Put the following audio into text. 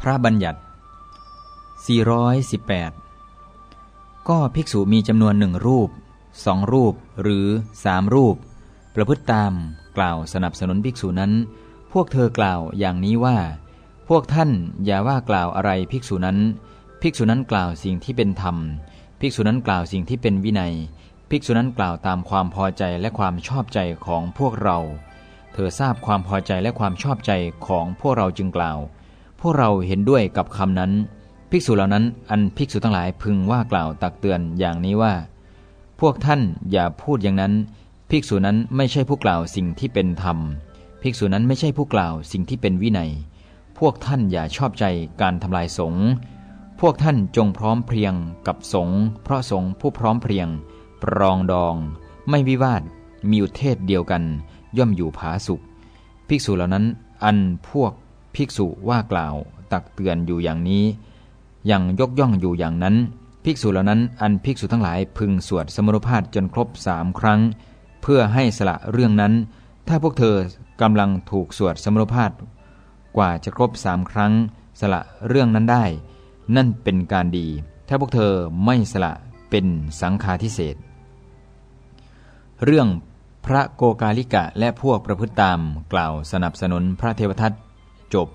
พระบัญญัติ 418 ก็ภิกษุมีจำนวนหนึ่งรูปสองรูปหรือสามรูป ประพฤติตามกล่าวสนับสนุนภิกษุนั้น พวกเธอกล่าวอย่างนี้ว่า พวกท่านอย่าว่ากล่าวอะไรภิกษุนั้น ภิกษุนั้นกล่าวสิ่งที่เป็นธรรม ภิกษุนั้นกล่าวสิ่งที่เป็นวินัย ภิกษุนั้นกล่าวตามความพอใจและความชอบใจของพวกเรา เธอทราบความพอใจและความชอบใจของพวกเราจึงกล่าว พวกเราเห็นด้วยกับคำนั้น ภิกษุเหล่านั้น อันภิกษุทั้งหลายพึงว่ากล่าวตักเตือนอย่างนี้ว่า พวกท่านอย่าพูดอย่างนั้น ภิกษุนั้นไม่ใช่ผู้กล่าวสิ่งที่เป็นธรรม ภิกษุนั้นไม่ใช่ผู้กล่าวสิ่งที่เป็นวินัย พวกท่านอย่าชอบใจการทำลายสงฆ์พวกท่านจงพร้อมเพรียงกับสงฆ์เพราะสงฆ์ผู้พร้อมเพรียง ปรองดอง ไม่วิวาทมีอุเทศเดียวกัน ย่อมอยู่ผาสุข ภิกษุเหล่านั้นอันพวก ภิกษุว่ากล่าว ตักเตือนอยู่อย่างนี้อย่างยกย่องอยู่อย่างนั้น ภิกษุเหล่านั้นอันภิกษุทั้งหลายพึงสวดสมุรุภาพจนครบสามครั้ง เพื่อให้สละเรื่องนั้น ถ้าพวกเธอกำลังถูกสวดสมุรุภาพกว่าจะครบสามครั้ง สละเรื่องนั้นได้ นั่นเป็นการดี ถ้าพวกเธอไม่สละเป็นสังฆาทิเศษเรื่องพระโกกาลิกะและพวกประพฤติตามกล่าวสนับสนุนพระเทวทัต จบ